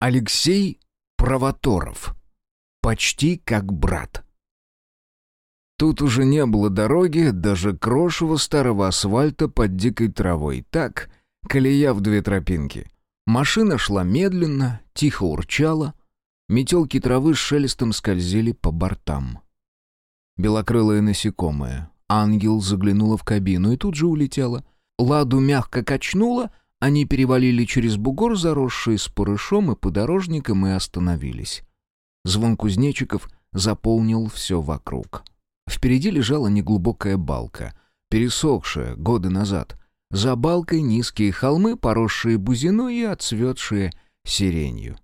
Алексей Провоторов. Почти как брат. Тут уже не было дороги, даже крошево старого асфальта под дикой травой. Так, колея в две тропинки. Машина шла медленно, тихо урчала. Метелки травы с шелестом скользили по бортам. Белокрылое насекомое. Ангел заглянула в кабину и тут же улетела. Ладу мягко качнула, они перевалили через бугор, заросший спорышом и подорожником, и остановились. Звон кузнечиков заполнил все вокруг. Впереди лежала неглубокая балка, пересохшая годы назад. За балкой низкие холмы, поросшие бузиной и отцветшие сиренью.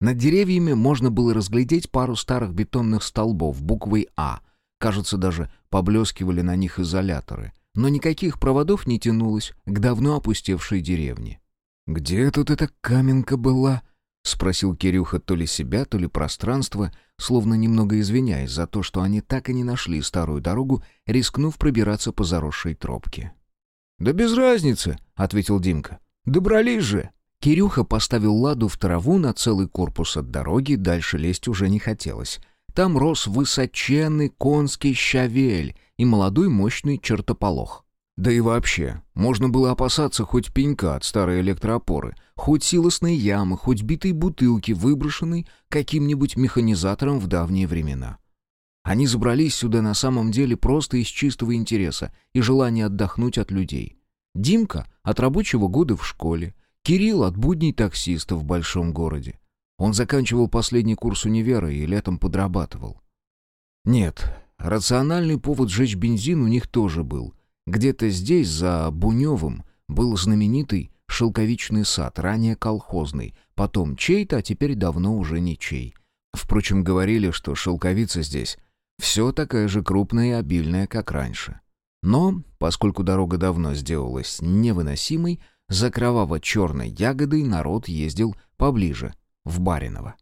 Над деревьями можно было разглядеть пару старых бетонных столбов буквой «А». Кажется, даже поблескивали на них изоляторы — но никаких проводов не тянулось к давно опустевшей деревне. «Где тут эта каменка была?» — спросил Кирюха то ли себя, то ли пространство, словно немного извиняясь за то, что они так и не нашли старую дорогу, рискнув пробираться по заросшей тропке. «Да без разницы», — ответил Димка. «Добрались же». Кирюха поставил ладу в траву на целый корпус от дороги, дальше лезть уже не хотелось. Там рос высоченный конский щавель, и молодой мощный чертополох. Да и вообще, можно было опасаться хоть пенька от старой электроопоры, хоть силосной ямы, хоть битой бутылки, выброшенной каким-нибудь механизатором в давние времена. Они забрались сюда на самом деле просто из чистого интереса и желания отдохнуть от людей. Димка от рабочего года в школе, Кирилл от будней таксиста в большом городе. Он заканчивал последний курс универа и летом подрабатывал. Нет, Рациональный повод сжечь бензин у них тоже был. Где-то здесь, за Буневым, был знаменитый шелковичный сад, ранее колхозный, потом чей-то, а теперь давно уже не чей. Впрочем, говорили, что шелковица здесь все такая же крупная и обильная, как раньше. Но, поскольку дорога давно сделалась невыносимой, за кроваво-черной ягодой народ ездил поближе, в Бариново.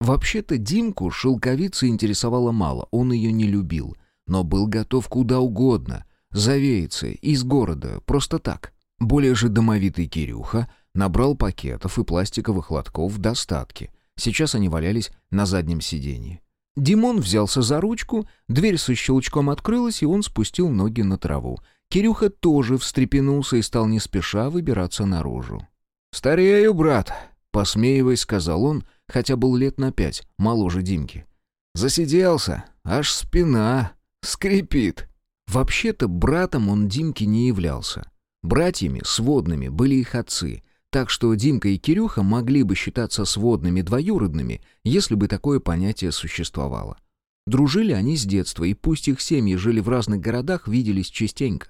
Вообще-то Димку шелковица интересовала мало, он ее не любил, но был готов куда угодно, завеяться из города, просто так. Более же домовитый Кирюха набрал пакетов и пластиковых лотков в достатке. Сейчас они валялись на заднем сиденье. Димон взялся за ручку, дверь со щелчком открылась, и он спустил ноги на траву. Кирюха тоже встрепенулся и стал не спеша выбираться наружу. «Старею, брат», — посмеиваясь, сказал он, — хотя был лет на пять, моложе Димки. Засиделся, аж спина скрипит. Вообще-то братом он Димке не являлся. Братьями, сводными, были их отцы, так что Димка и Кирюха могли бы считаться сводными двоюродными, если бы такое понятие существовало. Дружили они с детства, и пусть их семьи жили в разных городах, виделись частенько.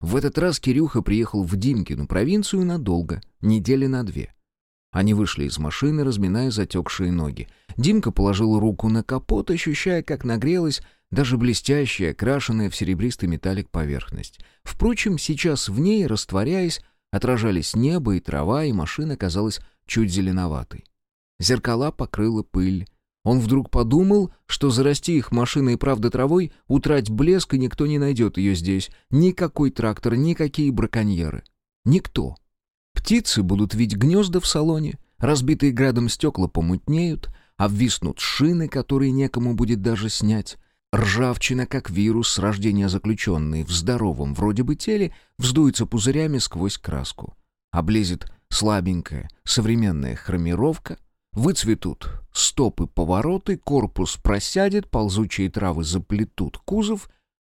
В этот раз Кирюха приехал в Димкину провинцию надолго, недели на две. Они вышли из машины, разминая затекшие ноги. Димка положил руку на капот, ощущая, как нагрелась даже блестящая, крашенная в серебристый металлик поверхность. Впрочем, сейчас в ней, растворяясь, отражались небо и трава, и машина казалась чуть зеленоватой. Зеркала покрыла пыль. Он вдруг подумал, что зарасти их машиной и правда травой, утрать блеск, и никто не найдет ее здесь. Никакой трактор, никакие браконьеры. Никто. Птицы будут видеть гнезда в салоне, разбитые градом стекла помутнеют, обвиснут шины, которые некому будет даже снять. Ржавчина, как вирус с рождения заключенный в здоровом вроде бы теле, вздуется пузырями сквозь краску. Облезет слабенькая современная хромировка, выцветут стопы-повороты, корпус просядет, ползучие травы заплетут кузов,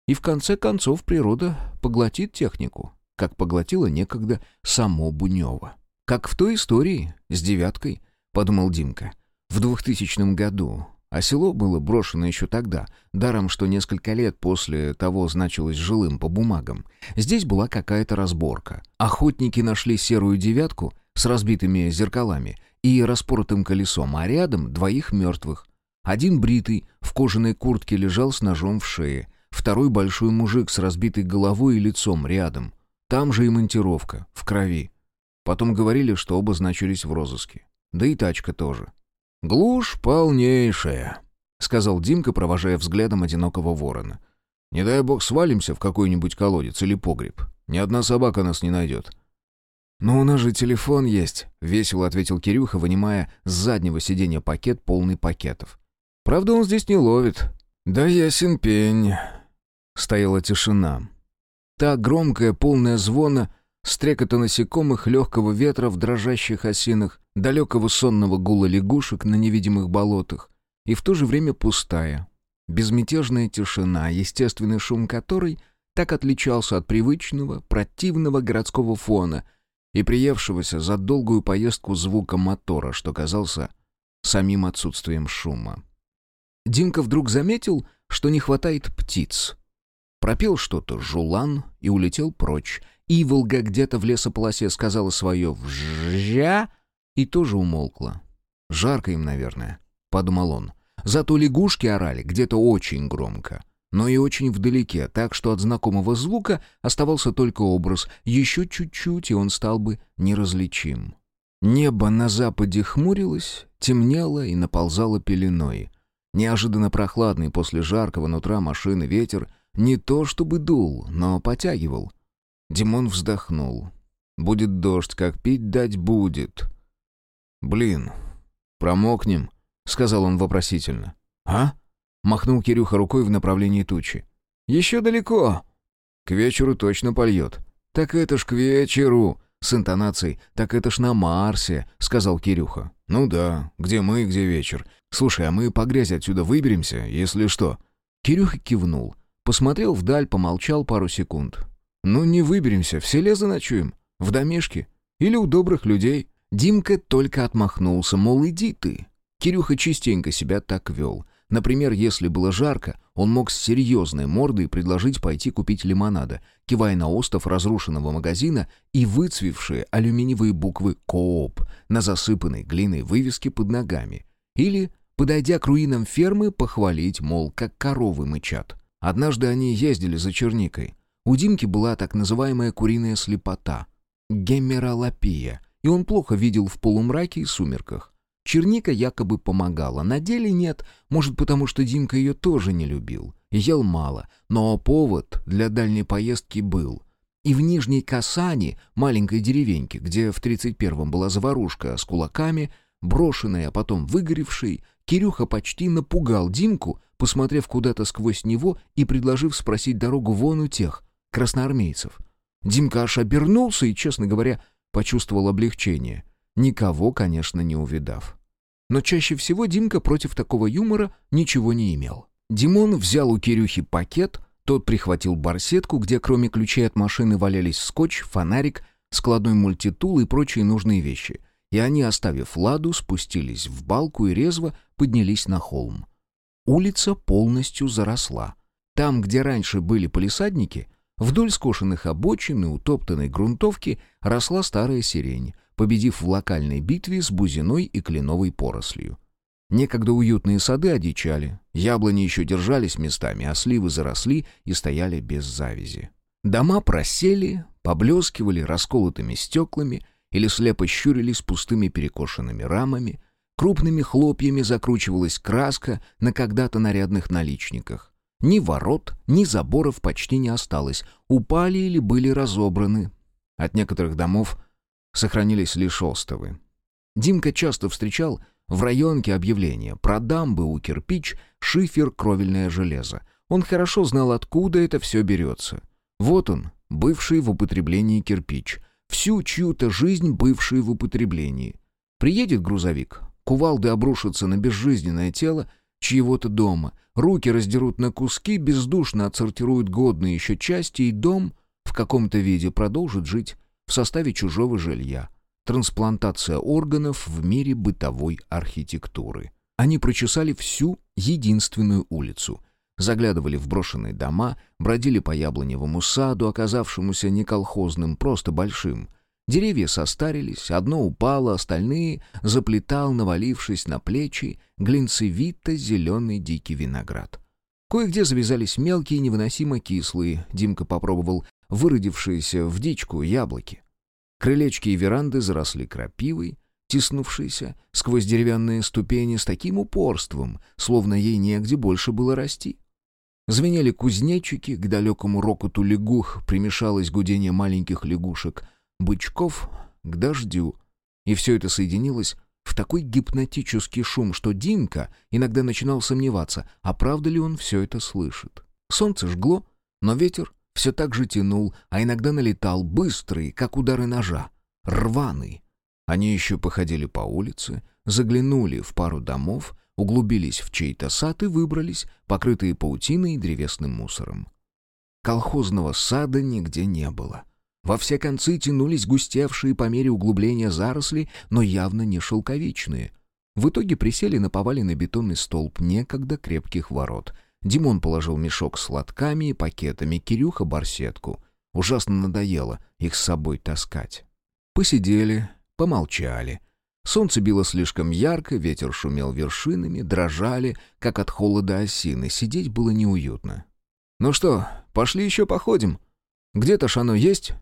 и в конце концов природа поглотит технику как поглотила некогда само Бунева. Как в той истории с девяткой, подумал Димка. В двухтысячном году, а село было брошено еще тогда, даром, что несколько лет после того значилось жилым по бумагам. Здесь была какая-то разборка. Охотники нашли серую девятку с разбитыми зеркалами и распоротым колесом, а рядом двоих мертвых. Один бритый, в кожаной куртке лежал с ножом в шее, второй большой мужик с разбитой головой и лицом рядом. Там же и монтировка, в крови. Потом говорили, что оба значились в розыске. Да и тачка тоже. «Глушь полнейшая», — сказал Димка, провожая взглядом одинокого ворона. «Не дай бог свалимся в какой-нибудь колодец или погреб. Ни одна собака нас не найдет». «Но у нас же телефон есть», — весело ответил Кирюха, вынимая с заднего сиденья пакет, полный пакетов. «Правда, он здесь не ловит». «Да ясен пень». Стояла тишина. Та громкая, полная звона, стрекота насекомых, легкого ветра в дрожащих осинах, далекого сонного гула лягушек на невидимых болотах, и в то же время пустая, безмятежная тишина, естественный шум которой так отличался от привычного, противного городского фона — и приевшегося за долгую поездку звука мотора, что казался самим отсутствием шума. Димка вдруг заметил, что не хватает птиц. Пропел что-то жулан и улетел прочь. Иволга где-то в лесополосе сказала свое «вжжя» и тоже умолкла. «Жарко им, наверное», — подумал он. Зато лягушки орали где-то очень громко но и очень вдалеке, так что от знакомого звука оставался только образ. Еще чуть-чуть, и он стал бы неразличим. Небо на западе хмурилось, темнело и наползало пеленой. Неожиданно прохладный после жаркого нутра машины ветер не то чтобы дул, но потягивал. Димон вздохнул. «Будет дождь, как пить дать будет». «Блин, промокнем», — сказал он вопросительно. «А?» Махнул Кирюха рукой в направлении тучи. «Еще далеко!» «К вечеру точно польет». «Так это ж к вечеру!» С интонацией «Так это ж на Марсе», — сказал Кирюха. «Ну да, где мы, где вечер. Слушай, а мы по грязи отсюда выберемся, если что?» Кирюха кивнул. Посмотрел вдаль, помолчал пару секунд. «Ну не выберемся, в селе заночуем. В домишке. Или у добрых людей». Димка только отмахнулся, мол, иди ты. Кирюха частенько себя так вел. Например, если было жарко, он мог с серьезной мордой предложить пойти купить лимонада, кивая на остов разрушенного магазина и выцвевшие алюминиевые буквы «Кооп» на засыпанной глиной вывеске под ногами. Или, подойдя к руинам фермы, похвалить, мол, как коровы мычат. Однажды они ездили за черникой. У Димки была так называемая куриная слепота — гемеролопия, и он плохо видел в полумраке и сумерках. Черника якобы помогала, на деле нет, может потому что Димка ее тоже не любил. Ел мало, но повод для дальней поездки был. И в Нижней Касане, маленькой деревеньке, где в 31-м была заварушка с кулаками, брошенной, а потом выгоревшей, Кирюха почти напугал Димку, посмотрев куда-то сквозь него и предложив спросить дорогу вон у тех, красноармейцев. Димка аж обернулся и, честно говоря, почувствовал облегчение. Никого, конечно, не увидав. Но чаще всего Димка против такого юмора ничего не имел. Димон взял у Кирюхи пакет, тот прихватил барсетку, где кроме ключей от машины валялись скотч, фонарик, складной мультитул и прочие нужные вещи. И они, оставив ладу, спустились в балку и резво поднялись на холм. Улица полностью заросла. Там, где раньше были полисадники, вдоль скошенных обочин и утоптанной грунтовки росла старая сирень, победив в локальной битве с бузиной и кленовой порослью. Некогда уютные сады одичали, яблони еще держались местами, а сливы заросли и стояли без завязи. Дома просели, поблескивали расколотыми стеклами или слепо щурились пустыми перекошенными рамами, крупными хлопьями закручивалась краска на когда-то нарядных наличниках. Ни ворот, ни заборов почти не осталось, упали или были разобраны. От некоторых домов сохранились лишь остовы. Димка часто встречал в районке объявления про дамбы у кирпич, шифер, кровельное железо. Он хорошо знал, откуда это все берется. Вот он, бывший в употреблении кирпич. Всю чью-то жизнь бывший в употреблении. Приедет грузовик, кувалды обрушатся на безжизненное тело чьего-то дома, руки раздерут на куски, бездушно отсортируют годные еще части, и дом в каком-то виде продолжит жить в составе чужого жилья. Трансплантация органов в мире бытовой архитектуры. Они прочесали всю единственную улицу. Заглядывали в брошенные дома, бродили по яблоневому саду, оказавшемуся не колхозным, просто большим. Деревья состарились, одно упало, остальные заплетал, навалившись на плечи, глинцевито-зеленый дикий виноград. Кое-где завязались мелкие, невыносимо кислые. Димка попробовал выродившиеся в дичку яблоки. Крылечки и веранды заросли крапивой, тиснувшейся сквозь деревянные ступени с таким упорством, словно ей негде больше было расти. Звенели кузнечики, к далекому рокоту лягух примешалось гудение маленьких лягушек, бычков, к дождю. И все это соединилось в такой гипнотический шум, что Димка иногда начинал сомневаться, а правда ли он все это слышит. Солнце жгло, но ветер все так же тянул, а иногда налетал быстрый, как удары ножа, рваный. Они еще походили по улице, заглянули в пару домов, углубились в чей-то сад и выбрались, покрытые паутиной и древесным мусором. Колхозного сада нигде не было. Во все концы тянулись густевшие по мере углубления заросли, но явно не шелковичные. В итоге присели на поваленный бетонный столб некогда крепких ворот. Димон положил мешок с лотками и пакетами, Кирюха — барсетку. Ужасно надоело их с собой таскать. Посидели, помолчали. Солнце било слишком ярко, ветер шумел вершинами, дрожали, как от холода осины. Сидеть было неуютно. «Ну что, пошли еще походим? Где-то ж оно есть?»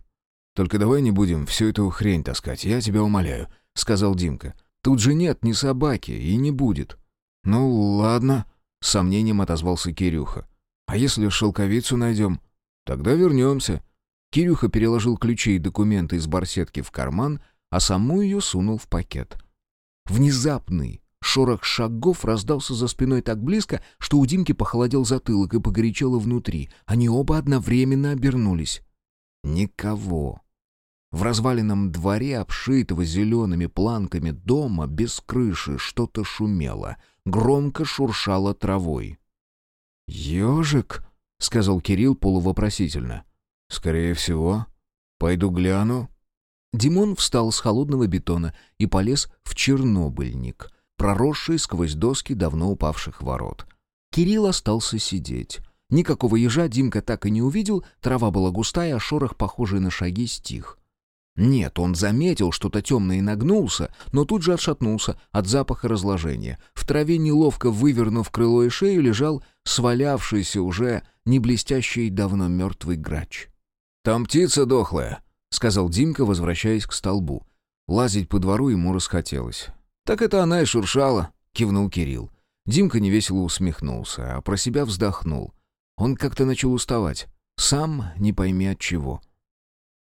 «Только давай не будем всю эту хрень таскать, я тебя умоляю», — сказал Димка. «Тут же нет ни собаки и не будет». «Ну, ладно», — с сомнением отозвался Кирюха. «А если шелковицу найдем?» «Тогда вернемся». Кирюха переложил ключи и документы из барсетки в карман — а саму ее сунул в пакет. Внезапный шорох шагов раздался за спиной так близко, что у Димки похолодел затылок и погорячело внутри. Они оба одновременно обернулись. Никого. В разваленном дворе, обшитого зелеными планками дома, без крыши, что-то шумело, громко шуршало травой. «Ежик?» — сказал Кирилл полувопросительно. «Скорее всего. Пойду гляну». Димон встал с холодного бетона и полез в чернобыльник, проросший сквозь доски давно упавших ворот. Кирилл остался сидеть. Никакого ежа Димка так и не увидел, трава была густая, а шорох, похожий на шаги, стих. Нет, он заметил что-то темное и нагнулся, но тут же отшатнулся от запаха разложения. В траве, неловко вывернув крыло и шею, лежал свалявшийся уже не блестящий давно мертвый грач. «Там птица дохлая», сказал Димка, возвращаясь к столбу. Лазить по двору ему расхотелось. «Так это она и шуршала», — кивнул Кирилл. Димка невесело усмехнулся, а про себя вздохнул. Он как-то начал уставать. Сам не пойми от чего.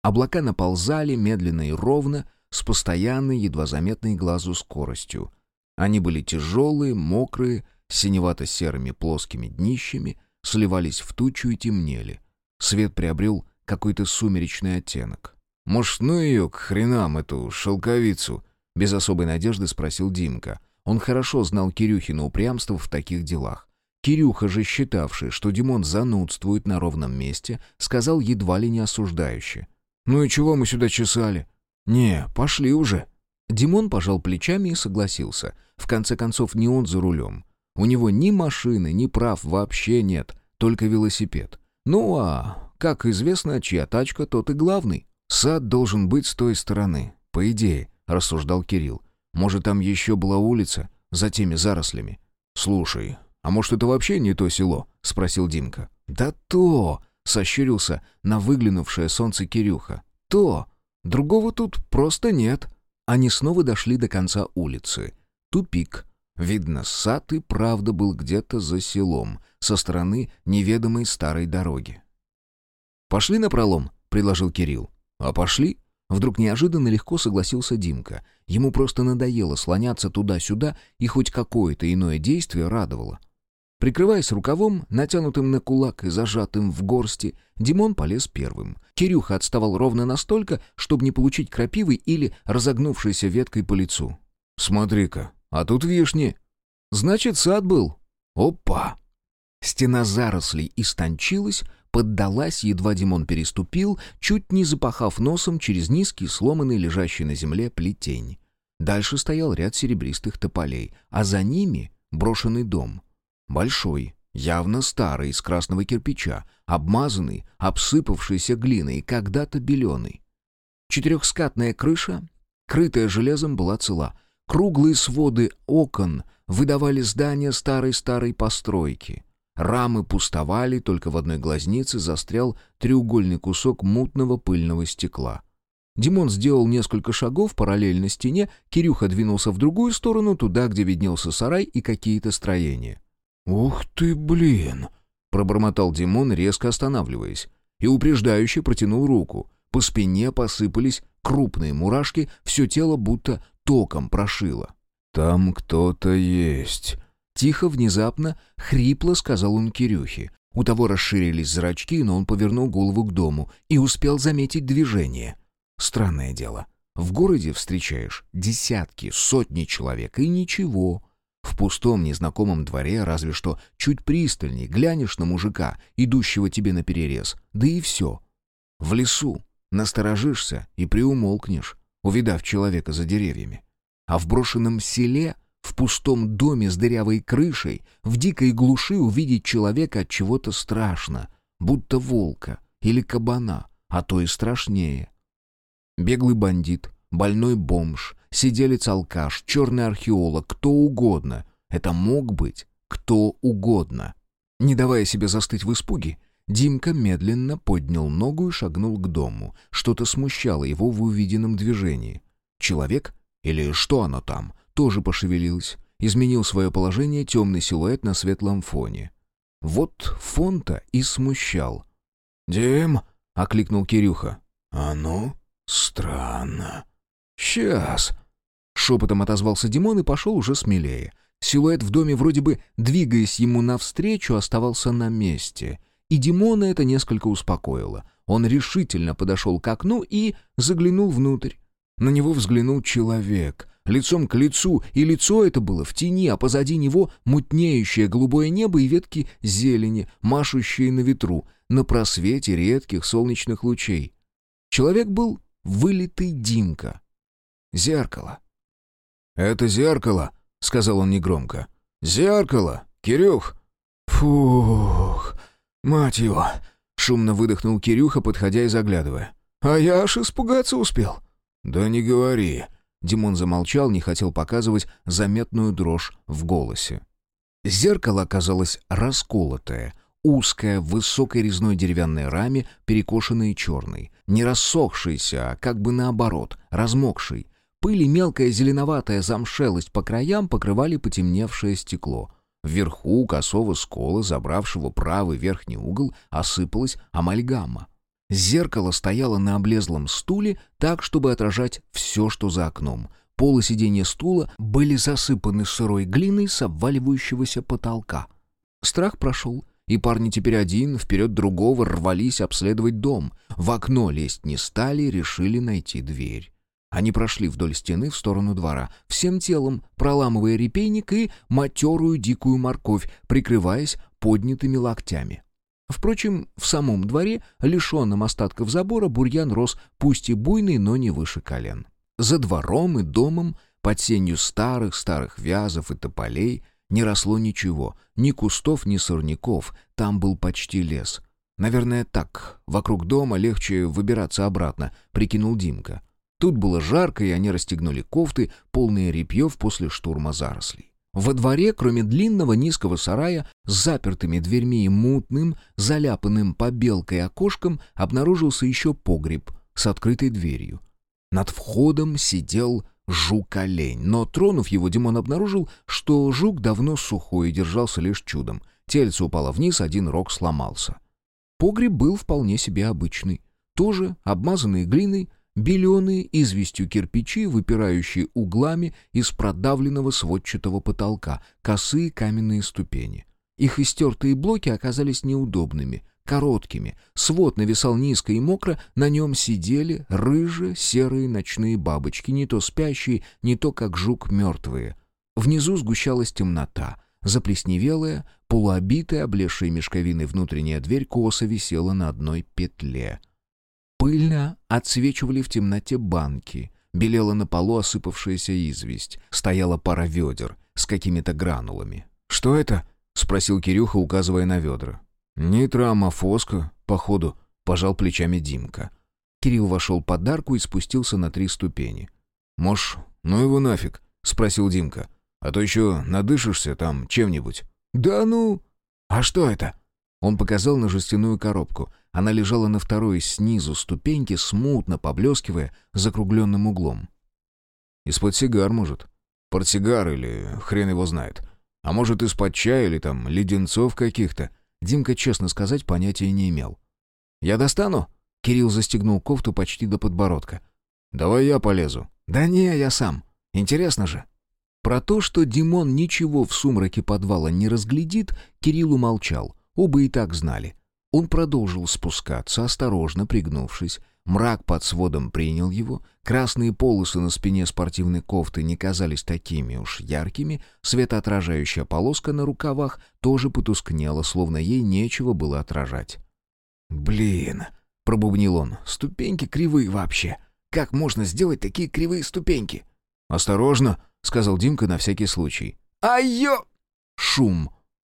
Облака наползали медленно и ровно, с постоянной, едва заметной глазу скоростью. Они были тяжелые, мокрые, с синевато-серыми плоскими днищами, сливались в тучу и темнели. Свет приобрел какой-то сумеречный оттенок. «Может, ну ее к хренам, эту шелковицу?» — без особой надежды спросил Димка. Он хорошо знал Кирюхина упрямство в таких делах. Кирюха же, считавший, что Димон занудствует на ровном месте, сказал едва ли не осуждающе. «Ну и чего мы сюда чесали?» «Не, пошли уже». Димон пожал плечами и согласился. В конце концов, не он за рулем. У него ни машины, ни прав вообще нет, только велосипед. Ну а, как известно, чья тачка, тот и главный. «Сад должен быть с той стороны, по идее», — рассуждал Кирилл. «Может, там еще была улица, за теми зарослями?» «Слушай, а может, это вообще не то село?» — спросил Димка. «Да то!» — сощурился на выглянувшее солнце Кирюха. «То! Другого тут просто нет». Они снова дошли до конца улицы. Тупик. Видно, сад и правда был где-то за селом, со стороны неведомой старой дороги. «Пошли на пролом», — предложил Кирилл. «А пошли?» Вдруг неожиданно легко согласился Димка. Ему просто надоело слоняться туда-сюда, и хоть какое-то иное действие радовало. Прикрываясь рукавом, натянутым на кулак и зажатым в горсти, Димон полез первым. Кирюха отставал ровно настолько, чтобы не получить крапивой или разогнувшейся веткой по лицу. «Смотри-ка, а тут вишни!» «Значит, сад был!» «Опа!» Стена зарослей истончилась, поддалась, едва Димон переступил, чуть не запахав носом через низкий, сломанный, лежащий на земле плетень. Дальше стоял ряд серебристых тополей, а за ними брошенный дом. Большой, явно старый, из красного кирпича, обмазанный, обсыпавшийся глиной, когда-то беленый. Четырехскатная крыша, крытая железом, была цела. Круглые своды окон выдавали здание старой-старой постройки. Рамы пустовали, только в одной глазнице застрял треугольный кусок мутного пыльного стекла. Димон сделал несколько шагов параллельно стене, Кирюха двинулся в другую сторону, туда, где виднелся сарай и какие-то строения. «Ух ты, блин!» — пробормотал Димон, резко останавливаясь. И упреждающе протянул руку. По спине посыпались крупные мурашки, все тело будто током прошило. «Там кто-то есть», — тихо, внезапно, хрипло сказал он Кирюхе. У того расширились зрачки, но он повернул голову к дому и успел заметить движение. Странное дело. В городе встречаешь десятки, сотни человек, и ничего. В пустом незнакомом дворе разве что чуть пристальней глянешь на мужика, идущего тебе на перерез, да и все. В лесу насторожишься и приумолкнешь, увидав человека за деревьями. А в брошенном селе, в пустом доме с дырявой крышей, в дикой глуши увидеть человека от чего-то страшно, будто волка или кабана, а то и страшнее. Беглый бандит, больной бомж, сиделец-алкаш, черный археолог, кто угодно. Это мог быть кто угодно. Не давая себе застыть в испуге, Димка медленно поднял ногу и шагнул к дому. Что-то смущало его в увиденном движении. Человек, или что оно там, тоже пошевелилось. Изменил свое положение темный силуэт на светлом фоне. Вот фон-то и смущал. «Дим!» — окликнул Кирюха. «А ну?» «Странно. Сейчас». Шепотом отозвался Димон и пошел уже смелее. Силуэт в доме, вроде бы двигаясь ему навстречу, оставался на месте. И Димона это несколько успокоило. Он решительно подошел к окну и заглянул внутрь. На него взглянул человек, лицом к лицу, и лицо это было в тени, а позади него мутнеющее голубое небо и ветки зелени, машущие на ветру, на просвете редких солнечных лучей. Человек был вылитый Димка. Зеркало. «Это зеркало», — сказал он негромко. «Зеркало, Кирюх!» «Фух, мать его!» — шумно выдохнул Кирюха, подходя и заглядывая. «А я аж испугаться успел». «Да не говори». Димон замолчал, не хотел показывать заметную дрожь в голосе. Зеркало оказалось расколотое — узкая, в высокой резной деревянной раме, перекошенной черной. Не рассохшийся, а как бы наоборот, размокший. Пыль и мелкая зеленоватая замшелость по краям покрывали потемневшее стекло. Вверху косого скола, забравшего правый верхний угол, осыпалась амальгама. Зеркало стояло на облезлом стуле так, чтобы отражать все, что за окном. Полы сиденья стула были засыпаны сырой глиной с обваливающегося потолка. Страх прошел, и парни теперь один, вперед другого, рвались обследовать дом. В окно лезть не стали, решили найти дверь. Они прошли вдоль стены в сторону двора, всем телом проламывая репейник и матерую дикую морковь, прикрываясь поднятыми локтями. Впрочем, в самом дворе, лишенном остатков забора, бурьян рос пусть и буйный, но не выше колен. За двором и домом, под сенью старых-старых вязов и тополей — не росло ничего, ни кустов, ни сорняков, там был почти лес. Наверное, так, вокруг дома легче выбираться обратно, прикинул Димка. Тут было жарко, и они расстегнули кофты, полные репьев после штурма зарослей. Во дворе, кроме длинного низкого сарая, с запертыми дверьми и мутным, заляпанным побелкой окошком, обнаружился еще погреб с открытой дверью. Над входом сидел жук-олень, но, тронув его, Димон обнаружил, что жук давно сухой и держался лишь чудом. Тельце упало вниз, один рог сломался. Погреб был вполне себе обычный. Тоже обмазанный глиной, беленые известью кирпичи, выпирающие углами из продавленного сводчатого потолка, косые каменные ступени. Их истертые блоки оказались неудобными, короткими. Свод нависал низко и мокро, на нем сидели рыжие серые ночные бабочки, не то спящие, не то как жук мертвые. Внизу сгущалась темнота. Заплесневелая, полуобитая, облезшая мешковиной внутренняя дверь косо висела на одной петле. Пыльно отсвечивали в темноте банки. Белела на полу осыпавшаяся известь. Стояла пара ведер с какими-то гранулами. «Что это?» — спросил Кирюха, указывая на ведра. «Нитроамофоска, походу», — пожал плечами Димка. Кирилл вошел под арку и спустился на три ступени. «Можешь, ну его нафиг», — спросил Димка. «А то еще надышишься там чем-нибудь». «Да ну...» «А что это?» Он показал на жестяную коробку. Она лежала на второй снизу ступеньки, смутно поблескивая закругленным углом. «Из-под сигар, может. Портсигар или хрен его знает. А может, из-под чая или там леденцов каких-то», Димка, честно сказать, понятия не имел. «Я достану?» Кирилл застегнул кофту почти до подбородка. «Давай я полезу». «Да не, я сам. Интересно же». Про то, что Димон ничего в сумраке подвала не разглядит, Кирилл умолчал. Оба и так знали. Он продолжил спускаться, осторожно пригнувшись. Мрак под сводом принял его. Красные полосы на спине спортивной кофты не казались такими уж яркими. Светоотражающая полоска на рукавах тоже потускнела, словно ей нечего было отражать. «Блин!» — пробубнил он. «Ступеньки кривые вообще. Как можно сделать такие кривые ступеньки?» «Осторожно!» — сказал Димка на всякий случай. «Ай-ё!» Шум.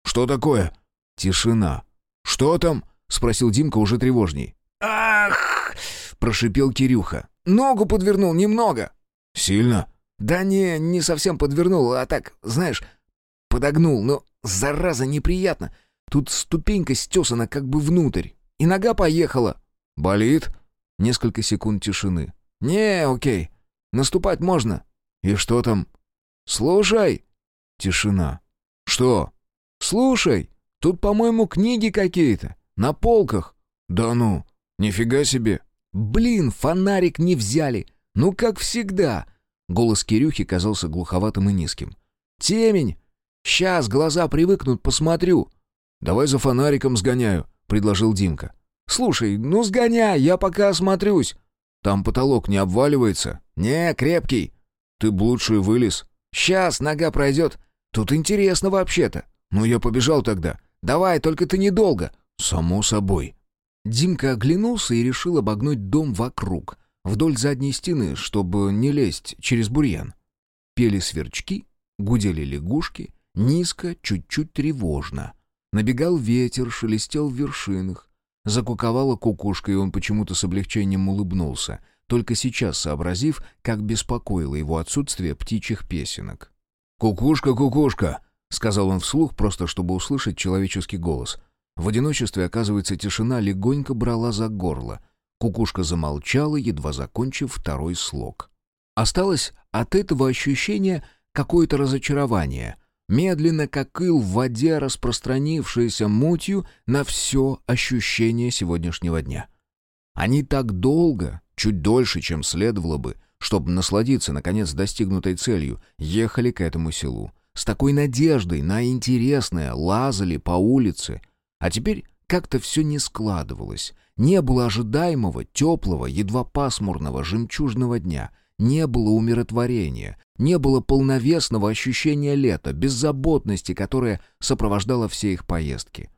«Что такое?» Тишина. «Что там?» — спросил Димка уже тревожней. «Ах!» — прошипел Кирюха. «Ногу подвернул немного». «Сильно?» «Да не, не совсем подвернул, а так, знаешь, подогнул. Но, зараза, неприятно. Тут ступенька стесана как бы внутрь, и нога поехала». «Болит?» Несколько секунд тишины. «Не, окей. Наступать можно». «И что там?» «Слушай!» Тишина. «Что?» «Слушай!» Тут, по-моему, книги какие-то. На полках. Да ну, нифига себе. Блин, фонарик не взяли. Ну, как всегда. Голос Кирюхи казался глуховатым и низким. Темень. Сейчас глаза привыкнут, посмотрю. Давай за фонариком сгоняю, предложил Димка. Слушай, ну сгоняй, я пока осмотрюсь. Там потолок не обваливается? Не, крепкий. Ты б лучше вылез. Сейчас нога пройдет. Тут интересно вообще-то. Ну я побежал тогда. Давай, только ты недолго». «Само собой». Димка оглянулся и решил обогнуть дом вокруг, вдоль задней стены, чтобы не лезть через бурьян. Пели сверчки, гудели лягушки, низко, чуть-чуть тревожно. Набегал ветер, шелестел в вершинах. Закуковала кукушка, и он почему-то с облегчением улыбнулся, только сейчас сообразив, как беспокоило его отсутствие птичьих песенок. «Кукушка, кукушка!» — сказал он вслух, просто чтобы услышать человеческий голос. В одиночестве, оказывается, тишина легонько брала за горло. Кукушка замолчала, едва закончив второй слог. Осталось от этого ощущения какое-то разочарование, медленно, как ил в воде, распространившееся мутью на все ощущение сегодняшнего дня. Они так долго, чуть дольше, чем следовало бы, чтобы насладиться, наконец, достигнутой целью, ехали к этому селу с такой надеждой на интересное, лазали по улице. А теперь как-то все не складывалось. Не было ожидаемого, теплого, едва пасмурного, жемчужного дня. Не было умиротворения. Не было полновесного ощущения лета, беззаботности, которая сопровождала все их поездки.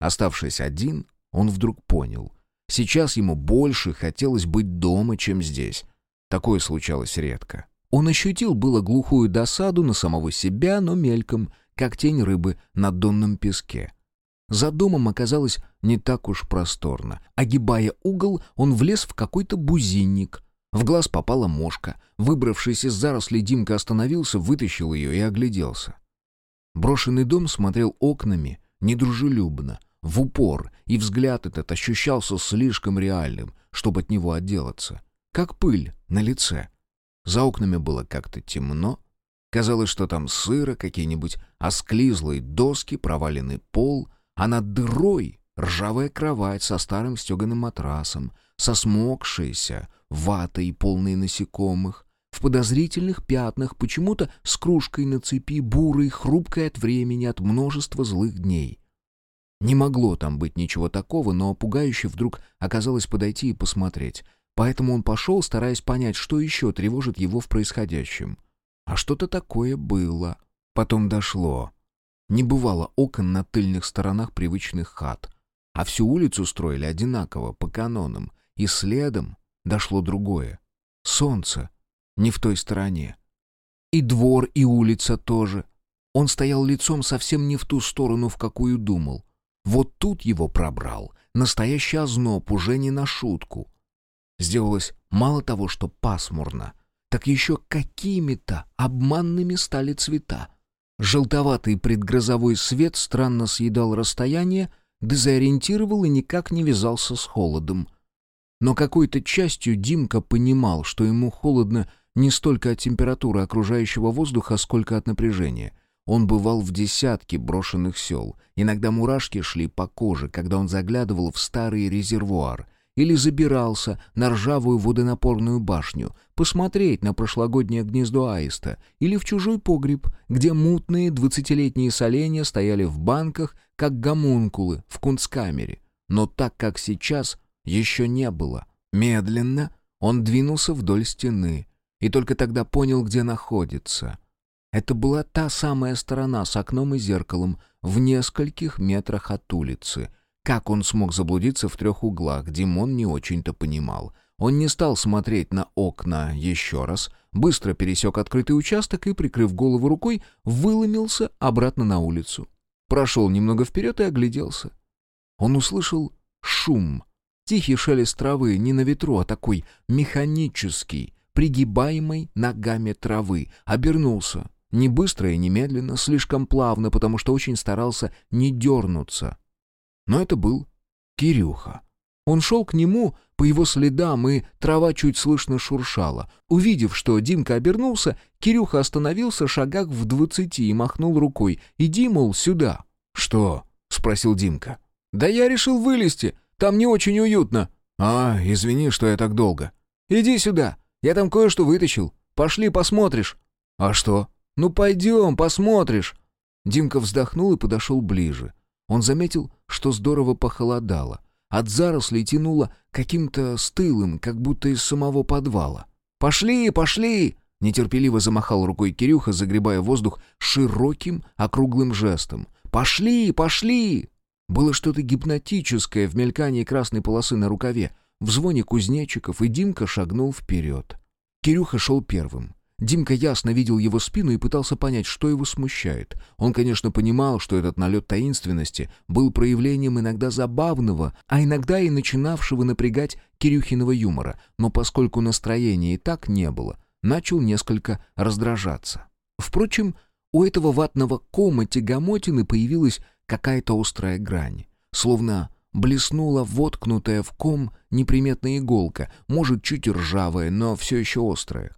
Оставшись один, он вдруг понял. Сейчас ему больше хотелось быть дома, чем здесь. Такое случалось редко. Он ощутил было глухую досаду на самого себя, но мельком, как тень рыбы на донном песке. За домом оказалось не так уж просторно. Огибая угол, он влез в какой-то бузинник. В глаз попала мошка. Выбравшись из зарослей, Димка остановился, вытащил ее и огляделся. Брошенный дом смотрел окнами, недружелюбно, в упор, и взгляд этот ощущался слишком реальным, чтобы от него отделаться. Как пыль на лице — за окнами было как-то темно. Казалось, что там сыро, какие-нибудь осклизлые доски, проваленный пол, а над дырой ржавая кровать со старым стеганым матрасом, со смокшейся ватой, полной насекомых, в подозрительных пятнах, почему-то с кружкой на цепи, бурой, хрупкой от времени, от множества злых дней. Не могло там быть ничего такого, но пугающе вдруг оказалось подойти и посмотреть. Поэтому он пошел, стараясь понять, что еще тревожит его в происходящем. А что-то такое было. Потом дошло. Не бывало окон на тыльных сторонах привычных хат. А всю улицу строили одинаково, по канонам. И следом дошло другое. Солнце. Не в той стороне. И двор, и улица тоже. Он стоял лицом совсем не в ту сторону, в какую думал. Вот тут его пробрал. Настоящий озноб, уже не на шутку. Сделалось мало того, что пасмурно, так еще какими-то обманными стали цвета. Желтоватый предгрозовой свет странно съедал расстояние, дезориентировал и никак не вязался с холодом. Но какой-то частью Димка понимал, что ему холодно не столько от температуры окружающего воздуха, сколько от напряжения. Он бывал в десятке брошенных сел. Иногда мурашки шли по коже, когда он заглядывал в старый резервуар, или забирался на ржавую водонапорную башню, посмотреть на прошлогоднее гнездо аиста, или в чужой погреб, где мутные двадцатилетние соленья стояли в банках, как гомункулы в кунсткамере. Но так, как сейчас, еще не было. Медленно он двинулся вдоль стены и только тогда понял, где находится. Это была та самая сторона с окном и зеркалом в нескольких метрах от улицы. Как он смог заблудиться в трех углах, Димон не очень-то понимал. Он не стал смотреть на окна еще раз, быстро пересек открытый участок и, прикрыв голову рукой, выломился обратно на улицу. Прошел немного вперед и огляделся. Он услышал шум — Тихий шелест травы, не на ветру, а такой механический, пригибаемый ногами травы. Обернулся. Не быстро и не медленно, слишком плавно, потому что очень старался не дернуться. Но это был Кирюха. Он шел к нему по его следам, и трава чуть слышно шуршала. Увидев, что Димка обернулся, Кирюха остановился шагах в двадцати и махнул рукой. «Иди, мол, сюда». «Что?» — спросил Димка. «Да я решил вылезти. Там не очень уютно». «А, извини, что я так долго». «Иди сюда. Я там кое-что вытащил. Пошли, посмотришь». «А что?» «Ну пойдем, посмотришь». Димка вздохнул и подошел ближе. Он заметил, что здорово похолодало. От зарослей тянуло каким-то стылым, как будто из самого подвала. «Пошли, пошли!» — нетерпеливо замахал рукой Кирюха, загребая воздух широким округлым жестом. «Пошли, пошли!» Было что-то гипнотическое в мелькании красной полосы на рукаве, в звоне кузнечиков, и Димка шагнул вперед. Кирюха шел первым. Димка ясно видел его спину и пытался понять, что его смущает. Он, конечно, понимал, что этот налет таинственности был проявлением иногда забавного, а иногда и начинавшего напрягать Кирюхиного юмора, но поскольку настроения и так не было, начал несколько раздражаться. Впрочем, у этого ватного кома тягомотины появилась какая-то острая грань. Словно блеснула воткнутая в ком неприметная иголка, может, чуть ржавая, но все еще острая.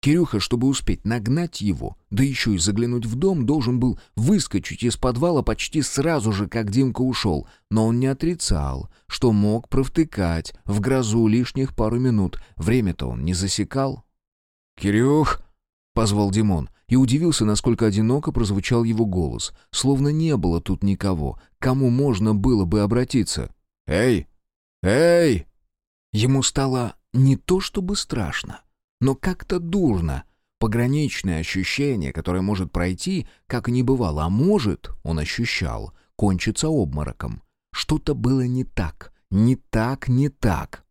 Кирюха, чтобы успеть нагнать его, да еще и заглянуть в дом, должен был выскочить из подвала почти сразу же, как Димка ушел, но он не отрицал, что мог провтыкать в грозу лишних пару минут. Время-то он не засекал. «Кирюх!» — позвал Димон и удивился, насколько одиноко прозвучал его голос, словно не было тут никого, кому можно было бы обратиться. «Эй! Эй!» Ему стало не то чтобы страшно, но как-то дурно. Пограничное ощущение, которое может пройти, как не бывало, а может, он ощущал, кончиться обмороком. Что-то было не так, не так, не так.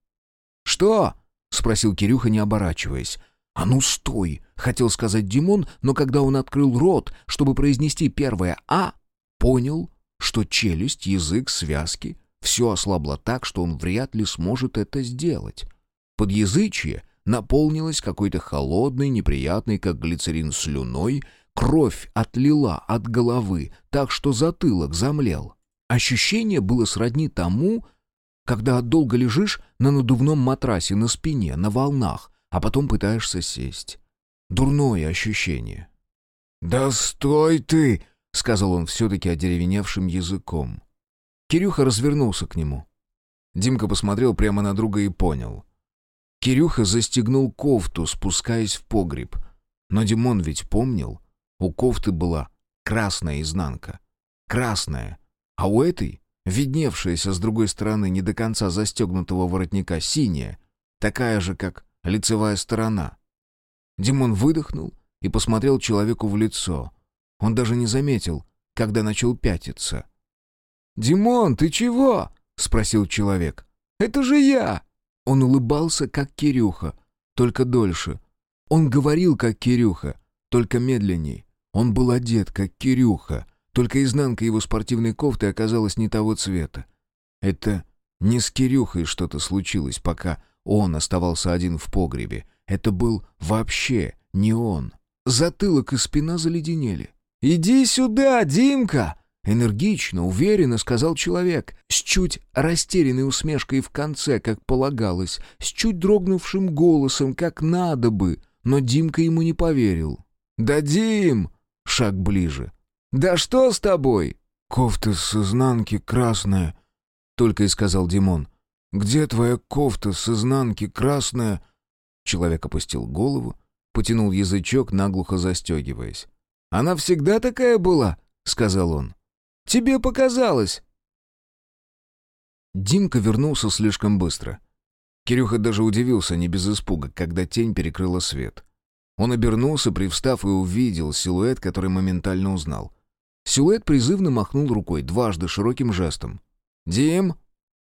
«Что?» — спросил Кирюха, не оборачиваясь. «А ну стой!» — хотел сказать Димон, но когда он открыл рот, чтобы произнести первое «а», понял, что челюсть, язык, связки — все ослабло так, что он вряд ли сможет это сделать. Подъязычье наполнилось какой-то холодной, неприятной, как глицерин, слюной, кровь отлила от головы, так что затылок замлел. Ощущение было сродни тому, когда долго лежишь на надувном матрасе на спине, на волнах, а потом пытаешься сесть. Дурное ощущение. «Да стой ты!» — сказал он все-таки одеревеневшим языком. Кирюха развернулся к нему. Димка посмотрел прямо на друга и понял. Кирюха застегнул кофту, спускаясь в погреб. Но Димон ведь помнил, у кофты была красная изнанка. Красная. А у этой, видневшаяся с другой стороны не до конца застегнутого воротника, синяя. Такая же, как лицевая сторона. Димон выдохнул и посмотрел человеку в лицо. Он даже не заметил, когда начал пятиться. «Димон, ты чего?» — спросил человек. «Это же я!» Он улыбался, как Кирюха, только дольше. Он говорил, как Кирюха, только медленней. Он был одет, как Кирюха, только изнанка его спортивной кофты оказалась не того цвета. Это не с Кирюхой что-то случилось, пока он оставался один в погребе. Это был вообще не он. Затылок и спина заледенели. «Иди сюда, Димка!» Энергично, уверенно сказал человек, с чуть растерянной усмешкой в конце, как полагалось, с чуть дрогнувшим голосом, как надо бы, но Димка ему не поверил. «Да, Дим!» — шаг ближе. «Да что с тобой?» «Кофта с изнанки красная», — только и сказал Димон. Где твоя кофта с изнанки красная?» Человек опустил голову, потянул язычок, наглухо застегиваясь. «Она всегда такая была», — сказал он. «Тебе показалось». Димка вернулся слишком быстро. Кирюха даже удивился не без испуга, когда тень перекрыла свет. Он обернулся, привстав, и увидел силуэт, который моментально узнал. Силуэт призывно махнул рукой дважды широким жестом. «Дим,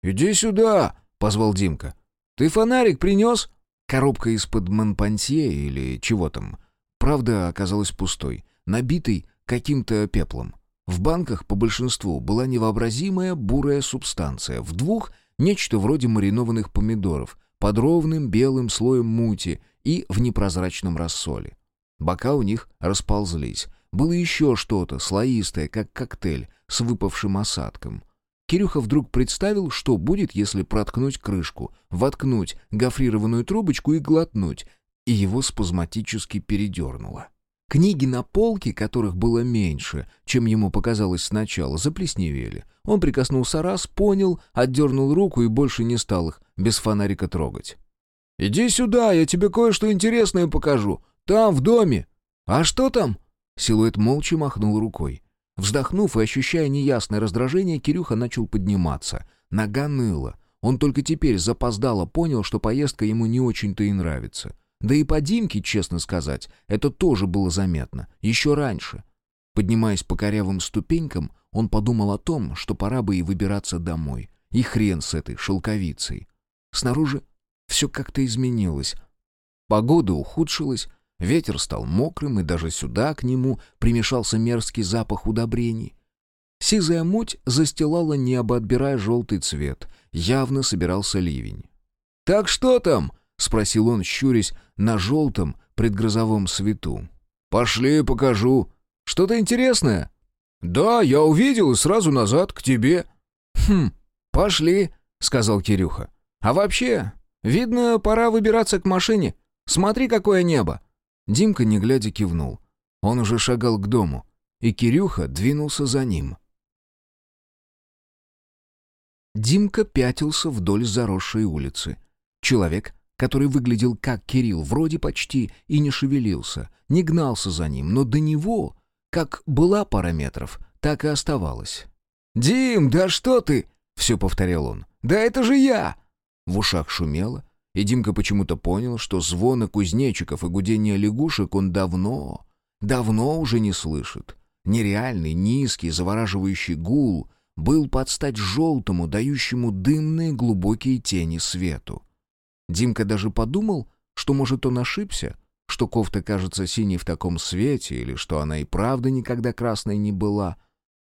иди сюда!» — позвал Димка. «Ты фонарик принес?» Коробка из-под манпансье или чего там. Правда, оказалась пустой, набитой каким-то пеплом. В банках по большинству была невообразимая бурая субстанция, в двух — нечто вроде маринованных помидоров, под ровным белым слоем мути и в непрозрачном рассоле. Бока у них расползлись. Было еще что-то, слоистое, как коктейль, с выпавшим осадком. Кирюха вдруг представил, что будет, если проткнуть крышку, воткнуть гофрированную трубочку и глотнуть, и его спазматически передернуло. Книги на полке, которых было меньше, чем ему показалось сначала, заплесневели. Он прикоснулся раз, понял, отдернул руку и больше не стал их без фонарика трогать. «Иди сюда, я тебе кое-что интересное покажу. Там, в доме». «А что там?» Силуэт молча махнул рукой. Вздохнув и ощущая неясное раздражение, Кирюха начал подниматься. Нога ныла. Он только теперь запоздало понял, что поездка ему не очень-то и нравится. Да и по Димке, честно сказать, это тоже было заметно. Еще раньше. Поднимаясь по корявым ступенькам, он подумал о том, что пора бы и выбираться домой. И хрен с этой шелковицей. Снаружи все как-то изменилось. Погода ухудшилась, ветер стал мокрым, и даже сюда, к нему, примешался мерзкий запах удобрений. Сизая муть застилала небо, отбирая желтый цвет. Явно собирался ливень. «Так что там?» — спросил он, щурясь на желтом предгрозовом свету. «Пошли, покажу. Что-то интересное?» «Да, я увидел и сразу назад, к тебе». «Хм, пошли», — сказал Кирюха. «А вообще, видно, пора выбираться к машине. Смотри, какое небо!» Димка, не глядя, кивнул. Он уже шагал к дому, и Кирюха двинулся за ним. Димка пятился вдоль заросшей улицы. Человек, который выглядел как Кирилл, вроде почти и не шевелился, не гнался за ним, но до него, как была пара метров, так и оставалось. «Дим, да что ты?» — все повторял он. «Да это же я!» В ушах шумело, и Димка почему-то понял, что звона кузнечиков и гудения лягушек он давно, давно уже не слышит. Нереальный, низкий, завораживающий гул был под стать желтому, дающему дымные глубокие тени свету. Димка даже подумал, что, может, он ошибся, что кофта кажется синей в таком свете, или что она и правда никогда красной не была.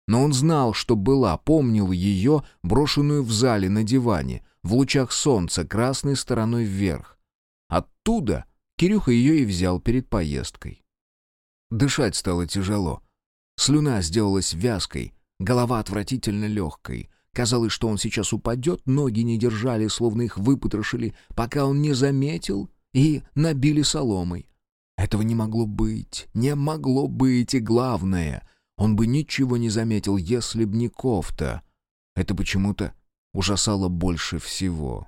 Но он знал, что была, помнил ее, брошенную в зале на диване, в лучах солнца, красной стороной вверх. Оттуда Кирюха ее и взял перед поездкой. Дышать стало тяжело. Слюна сделалась вязкой, голова отвратительно легкой. Казалось, что он сейчас упадет, ноги не держали, словно их выпотрошили, пока он не заметил и набили соломой. Этого не могло быть, не могло быть, и главное, он бы ничего не заметил, если б не кофта. Это почему-то ужасало больше всего.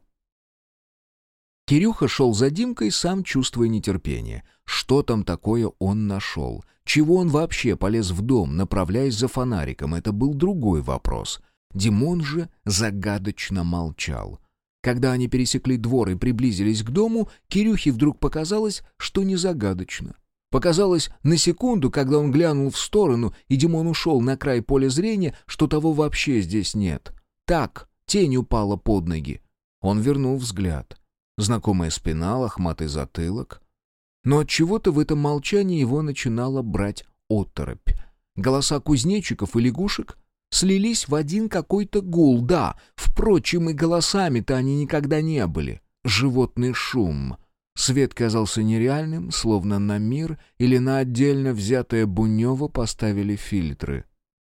Кирюха шел за Димкой, сам чувствуя нетерпение. Что там такое он нашел? Чего он вообще полез в дом, направляясь за фонариком? Это был другой вопрос — Димон же загадочно молчал. Когда они пересекли двор и приблизились к дому, Кирюхе вдруг показалось, что не загадочно. Показалось на секунду, когда он глянул в сторону, и Димон ушел на край поля зрения, что того вообще здесь нет. Так, тень упала под ноги. Он вернул взгляд. Знакомая спина, лохматый затылок. Но от чего то в этом молчании его начинало брать оторопь. Голоса кузнечиков и лягушек слились в один какой-то гул, да, впрочем, и голосами-то они никогда не были. Животный шум. Свет казался нереальным, словно на мир или на отдельно взятое Бунево поставили фильтры.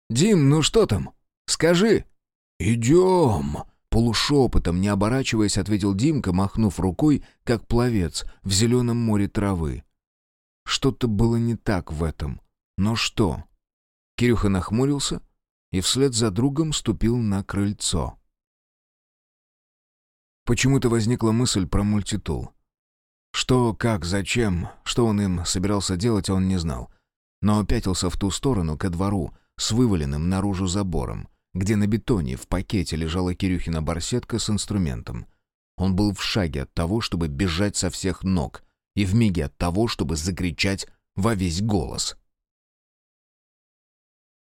«Дим, ну что там? Скажи!» «Идем!» Полушепотом, не оборачиваясь, ответил Димка, махнув рукой, как пловец в зеленом море травы. Что-то было не так в этом. Но что? Кирюха нахмурился, и вслед за другом ступил на крыльцо. Почему-то возникла мысль про мультитул. Что, как, зачем, что он им собирался делать, он не знал. Но пятился в ту сторону, ко двору, с вываленным наружу забором, где на бетоне в пакете лежала Кирюхина барсетка с инструментом. Он был в шаге от того, чтобы бежать со всех ног, и в миге от того, чтобы закричать во весь голос.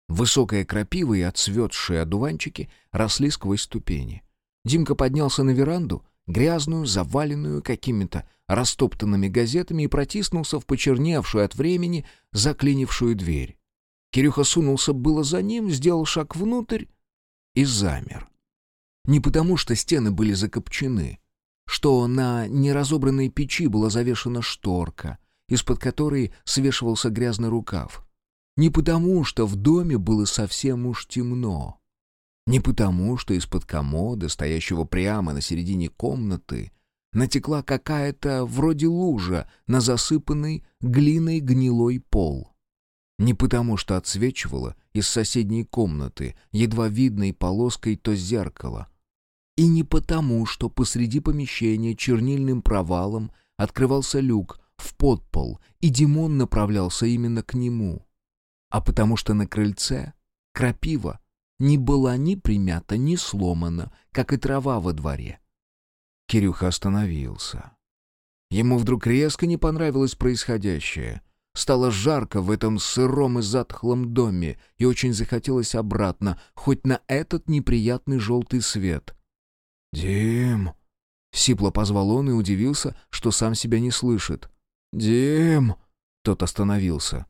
Высокая крапива и отцветшие одуванчики росли сквозь ступени. Димка поднялся на веранду, грязную, заваленную какими-то растоптанными газетами и протиснулся в почерневшую от времени заклинившую дверь. Кирюха сунулся было за ним, сделал шаг внутрь и замер. Не потому, что стены были закопчены, что на неразобранной печи была завешена шторка, из-под которой свешивался грязный рукав. Не потому, что в доме было совсем уж темно. Не потому, что из-под комода, стоящего прямо на середине комнаты, натекла какая-то вроде лужа на засыпанный глиной гнилой пол. Не потому, что отсвечивало из соседней комнаты, едва видной полоской то зеркало. И не потому, что посреди помещения чернильным провалом открывался люк в подпол, и Димон направлялся именно к нему. А потому что на крыльце крапива не была ни примята, ни сломана, как и трава во дворе. Кирюха остановился. Ему вдруг резко не понравилось происходящее. Стало жарко в этом сыром и затхлом доме, и очень захотелось обратно, хоть на этот неприятный желтый свет. «Дим!» — сипло позвал он и удивился, что сам себя не слышит. «Дим!» — тот остановился.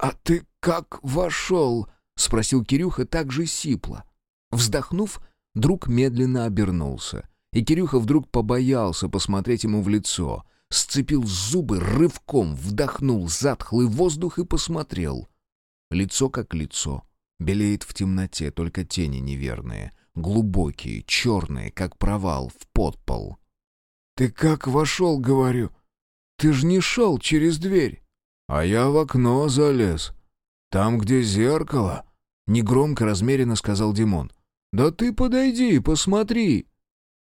«А ты как вошел?» — спросил Кирюха так же сипло. Вздохнув, друг медленно обернулся. И Кирюха вдруг побоялся посмотреть ему в лицо. Сцепил зубы, рывком вдохнул затхлый воздух и посмотрел. Лицо как лицо. Белеет в темноте, только тени неверные. Глубокие, черные, как провал, в подпол. «Ты как вошел, говорю? Ты ж не шел через дверь!» «А я в окно залез. Там, где зеркало!» Негромко, размеренно сказал Димон. «Да ты подойди, посмотри!»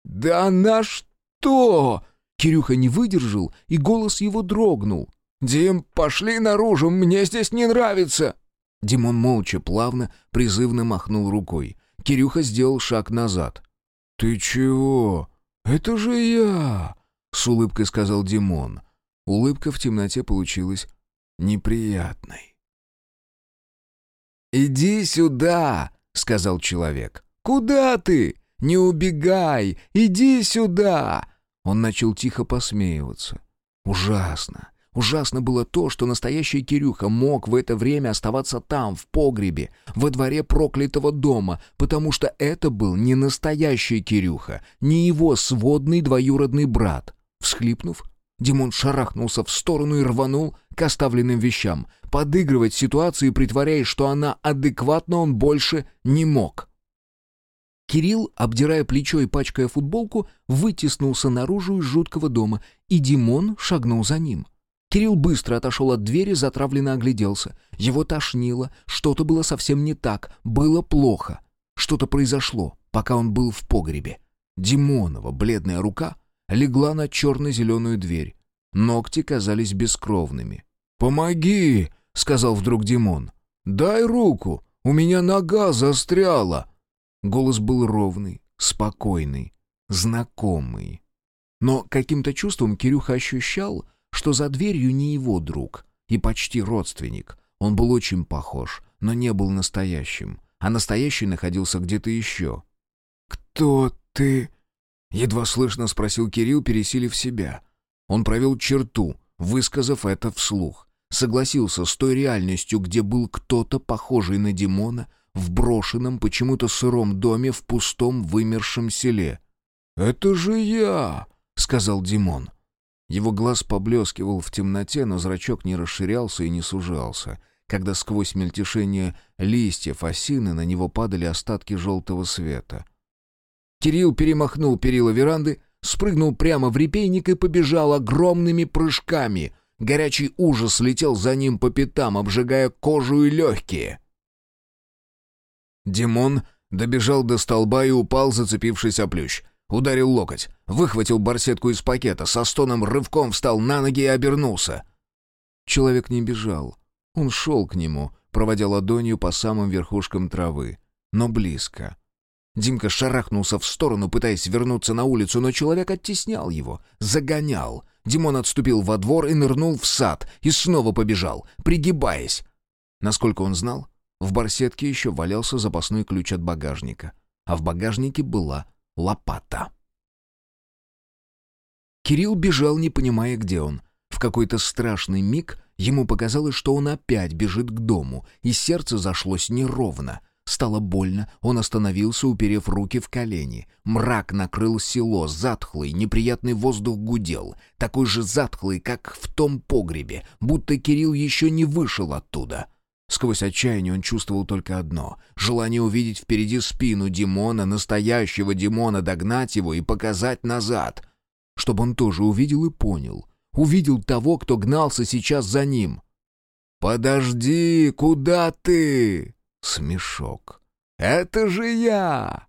«Да на что?» Кирюха не выдержал, и голос его дрогнул. «Дим, пошли наружу, мне здесь не нравится!» Димон молча, плавно, призывно махнул рукой. Кирюха сделал шаг назад. «Ты чего? Это же я!» — с улыбкой сказал Димон. Улыбка в темноте получилась неприятной. «Иди сюда!» — сказал человек. «Куда ты? Не убегай! Иди сюда!» Он начал тихо посмеиваться. Ужасно. Ужасно было то, что настоящий Кирюха мог в это время оставаться там, в погребе, во дворе проклятого дома, потому что это был не настоящий Кирюха, не его сводный двоюродный брат. Всхлипнув, Димон шарахнулся в сторону и рванул к оставленным вещам. Подыгрывать ситуации, притворяясь, что она адекватна, он больше не мог. Кирилл, обдирая плечо и пачкая футболку, вытеснулся наружу из жуткого дома, и Димон шагнул за ним. Кирилл быстро отошел от двери, затравленно огляделся. Его тошнило, что-то было совсем не так, было плохо. Что-то произошло, пока он был в погребе. Димонова бледная рука легла на черно-зеленую дверь. Ногти казались бескровными. «Помоги!» — сказал вдруг Димон. «Дай руку! У меня нога застряла!» Голос был ровный, спокойный, знакомый. Но каким-то чувством Кирюха ощущал, что за дверью не его друг и почти родственник. Он был очень похож, но не был настоящим, а настоящий находился где-то еще. «Кто ты?» — едва слышно спросил Кирилл, пересилив себя. Он провел черту, высказав это вслух. Согласился с той реальностью, где был кто-то, похожий на Димона, в брошенном, почему-то сыром доме в пустом вымершем селе. «Это же я!» — сказал Димон. Его глаз поблескивал в темноте, но зрачок не расширялся и не сужался, когда сквозь мельтешение листьев осины на него падали остатки желтого света. Кирилл перемахнул перила веранды, спрыгнул прямо в репейник и побежал огромными прыжками. Горячий ужас летел за ним по пятам, обжигая кожу и легкие. Димон добежал до столба и упал, зацепившись о плющ. Ударил локоть, выхватил барсетку из пакета, со стоном рывком встал на ноги и обернулся. Человек не бежал. Он шел к нему, проводя ладонью по самым верхушкам травы, но близко. Димка шарахнулся в сторону, пытаясь вернуться на улицу, но человек оттеснял его, загонял. Димон отступил во двор и нырнул в сад, и снова побежал, пригибаясь. Насколько он знал, в барсетке еще валялся запасной ключ от багажника, а в багажнике была лопата. Кирилл бежал, не понимая, где он. В какой-то страшный миг ему показалось, что он опять бежит к дому, и сердце зашлось неровно. Стало больно, он остановился, уперев руки в колени. Мрак накрыл село, затхлый, неприятный воздух гудел, такой же затхлый, как в том погребе, будто Кирилл еще не вышел оттуда. Сквозь отчаяние он чувствовал только одно — желание увидеть впереди спину Димона, настоящего Димона, догнать его и показать назад. Чтобы он тоже увидел и понял. Увидел того, кто гнался сейчас за ним. «Подожди, куда ты?» Смешок. «Это же я!»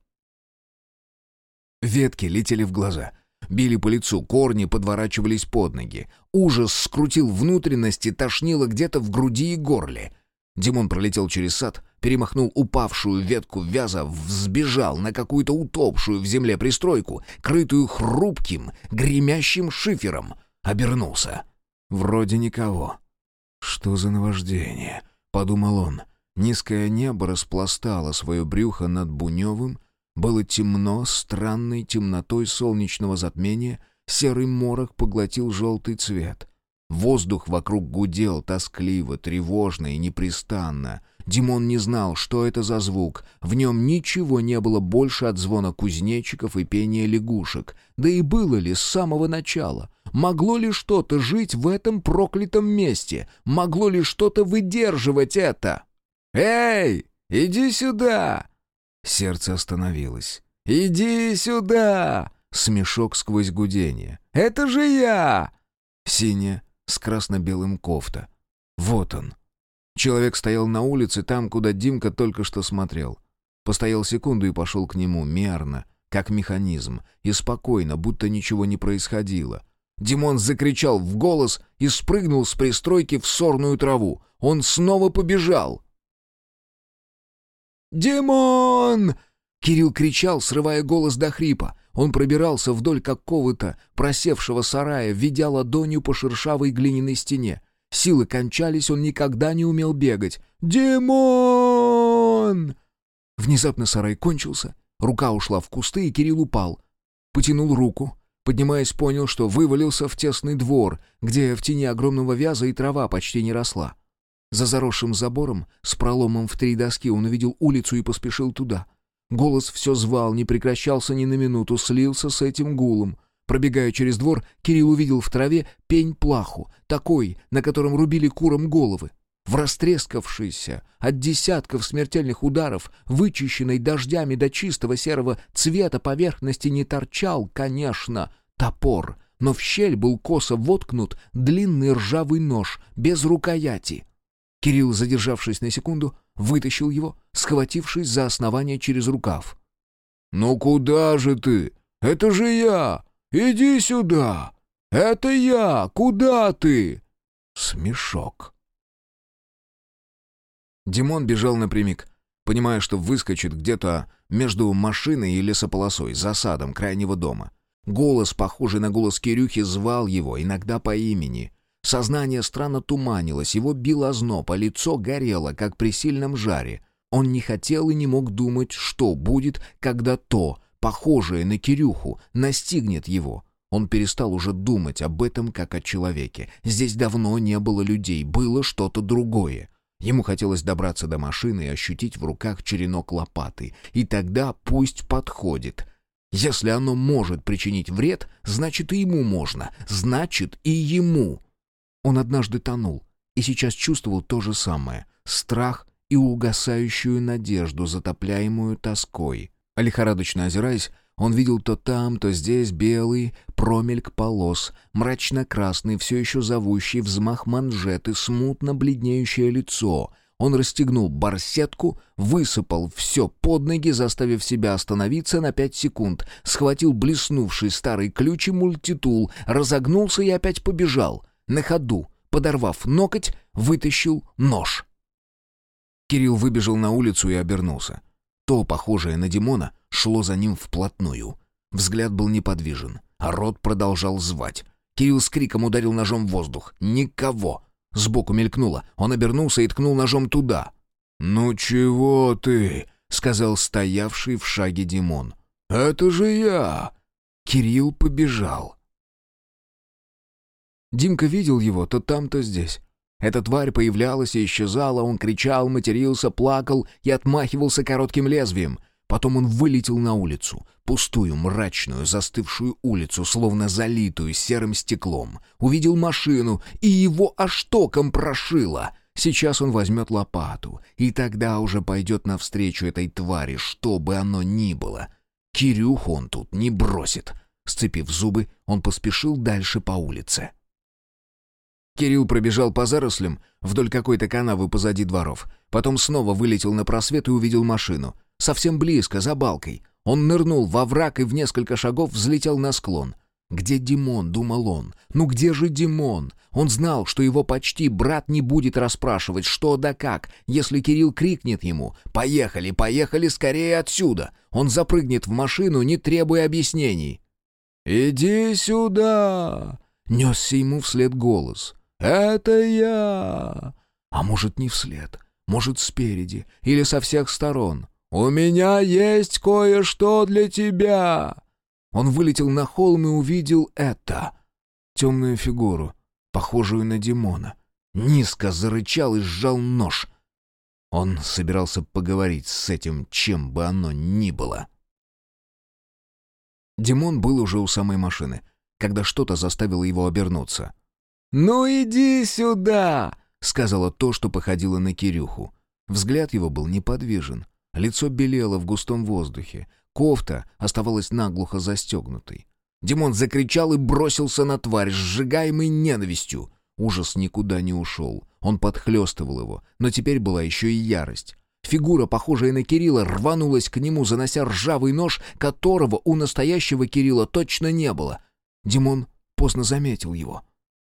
Ветки летели в глаза, били по лицу, корни подворачивались под ноги. Ужас скрутил внутренности, тошнило где-то в груди и горле. Димон пролетел через сад, перемахнул упавшую ветку вяза, взбежал на какую-то утопшую в земле пристройку, крытую хрупким, гремящим шифером. Обернулся. Вроде никого. «Что за наваждение?» — подумал он. Низкое небо распластало свое брюхо над Буневым, было темно, странной темнотой солнечного затмения, серый морок поглотил желтый цвет. Воздух вокруг гудел тоскливо, тревожно и непрестанно. Димон не знал, что это за звук. В нем ничего не было больше от звона кузнечиков и пения лягушек. Да и было ли с самого начала? Могло ли что-то жить в этом проклятом месте? Могло ли что-то выдерживать это? «Эй, иди сюда!» Сердце остановилось. «Иди сюда!» Смешок сквозь гудение. «Это же я!» Синяя с красно-белым кофта. Вот он. Человек стоял на улице, там, куда Димка только что смотрел. Постоял секунду и пошел к нему, мерно, как механизм, и спокойно, будто ничего не происходило. Димон закричал в голос и спрыгнул с пристройки в сорную траву. Он снова побежал. «Димон!» Кирилл кричал, срывая голос до хрипа. Он пробирался вдоль какого-то просевшего сарая, ведя ладонью по шершавой глиняной стене. Силы кончались, он никогда не умел бегать. «Димон!» Внезапно сарай кончился, рука ушла в кусты, и Кирилл упал. Потянул руку, поднимаясь, понял, что вывалился в тесный двор, где в тени огромного вяза и трава почти не росла. За заросшим забором, с проломом в три доски, он увидел улицу и поспешил туда. Голос все звал, не прекращался ни на минуту, слился с этим гулом. Пробегая через двор, Кирилл увидел в траве пень-плаху, такой, на котором рубили курам головы. В растрескавшейся от десятков смертельных ударов, вычищенной дождями до чистого серого цвета поверхности не торчал, конечно, топор, но в щель был косо воткнут длинный ржавый нож без рукояти. Кирилл, задержавшись на секунду, вытащил его, схватившись за основание через рукав. «Ну куда же ты? Это же я! Иди сюда! Это я! Куда ты?» Смешок. Димон бежал напрямик, понимая, что выскочит где-то между машиной и лесополосой, за садом крайнего дома. Голос, похожий на голос Кирюхи, звал его, иногда по имени. Сознание странно туманилось, его било озноб, а лицо горело, как при сильном жаре. Он не хотел и не мог думать, что будет, когда то, похожее на Кирюху, настигнет его. Он перестал уже думать об этом как о человеке. Здесь давно не было людей, было что-то другое. Ему хотелось добраться до машины и ощутить в руках черенок лопаты. И тогда пусть подходит. Если оно может причинить вред, значит и ему можно. Значит и ему. Он однажды тонул и сейчас чувствовал то же самое — страх и угасающую надежду, затопляемую тоской. Лихорадочно озираясь, он видел то там, то здесь белый промельк полос, мрачно-красный, все еще зовущий взмах манжеты, смутно бледнеющее лицо. Он расстегнул барсетку, высыпал все под ноги, заставив себя остановиться на пять секунд, схватил блеснувший старый ключ и мультитул, разогнулся и опять побежал. На ходу, подорвав ноготь, вытащил нож. Кирилл выбежал на улицу и обернулся. То, похожее на Димона, шло за ним вплотную. Взгляд был неподвижен, а рот продолжал звать. Кирилл с криком ударил ножом в воздух. «Никого!» Сбоку мелькнуло. Он обернулся и ткнул ножом туда. «Ну чего ты?» — сказал стоявший в шаге Димон. «Это же я!» Кирилл побежал. Димка видел его то там, то здесь. Эта тварь появлялась и исчезала, он кричал, матерился, плакал и отмахивался коротким лезвием. Потом он вылетел на улицу, пустую, мрачную, застывшую улицу, словно залитую серым стеклом. Увидел машину, и его аж прошило. Сейчас он возьмет лопату, и тогда уже пойдет навстречу этой твари, что бы оно ни было. Кирюху он тут не бросит. Сцепив зубы, он поспешил дальше по улице. Кирилл пробежал по зарослям вдоль какой-то канавы позади дворов. Потом снова вылетел на просвет и увидел машину — Совсем близко, за балкой. Он нырнул во враг и в несколько шагов взлетел на склон. «Где Димон?» — думал он. «Ну где же Димон?» Он знал, что его почти брат не будет расспрашивать, что да как, если Кирилл крикнет ему «Поехали, поехали скорее отсюда!» Он запрыгнет в машину, не требуя объяснений. «Иди сюда!» — несся ему вслед голос. «Это я!» А может, не вслед, может, спереди или со всех сторон. «У меня есть кое-что для тебя!» Он вылетел на холм и увидел это. Темную фигуру, похожую на Димона. Низко зарычал и сжал нож. Он собирался поговорить с этим, чем бы оно ни было. Димон был уже у самой машины, когда что-то заставило его обернуться. «Ну иди сюда!» — сказала то, что походило на Кирюху. Взгляд его был неподвижен. Лицо белело в густом воздухе. Кофта оставалась наглухо застегнутой. Димон закричал и бросился на тварь, сжигаемый ненавистью. Ужас никуда не ушел. Он подхлестывал его, но теперь была еще и ярость. Фигура, похожая на Кирилла, рванулась к нему, занося ржавый нож, которого у настоящего Кирилла точно не было. Димон поздно заметил его.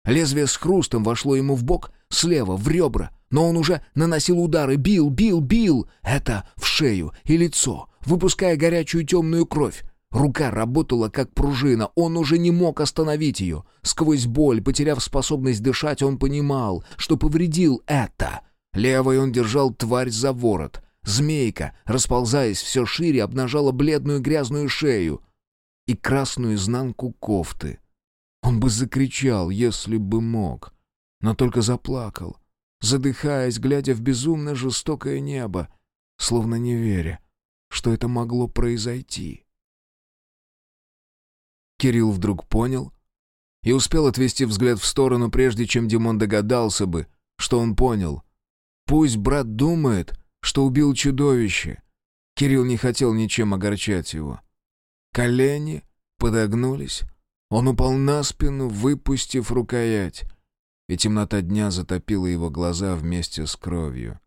Лезвие с хрустом вошло ему в бок, слева, в ребра, но он уже наносил удары, бил, бил, бил. Это в шею и лицо, выпуская горячую темную кровь. Рука работала как пружина, он уже не мог остановить ее. Сквозь боль, потеряв способность дышать, он понимал, что повредил это. Левой он держал тварь за ворот. Змейка, расползаясь все шире, обнажала бледную грязную шею и красную изнанку кофты. Он бы закричал, если бы мог, но только заплакал, задыхаясь, глядя в безумно жестокое небо, словно не веря, что это могло произойти. Кирилл вдруг понял и успел отвести взгляд в сторону, прежде чем Димон догадался бы, что он понял. Пусть брат думает, что убил чудовище. Кирилл не хотел ничем огорчать его. Колени подогнулись, он упал на спину, выпустив рукоять, и темнота дня затопила его глаза вместе с кровью.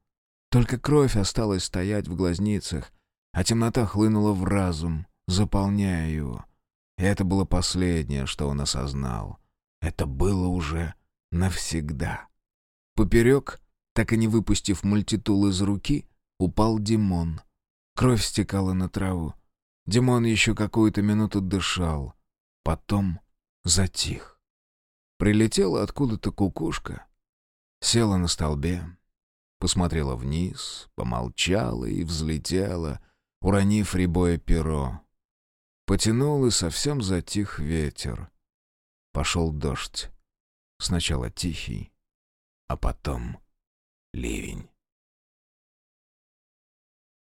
Только кровь осталась стоять в глазницах, а темнота хлынула в разум, заполняя его. И это было последнее, что он осознал. Это было уже навсегда. Поперек, так и не выпустив мультитул из руки, упал Димон. Кровь стекала на траву. Димон еще какую-то минуту дышал — Потом затих. Прилетела откуда-то кукушка, села на столбе, посмотрела вниз, помолчала и взлетела, уронив рябое перо. Потянул и совсем затих ветер. Пошел дождь. Сначала тихий, а потом ливень.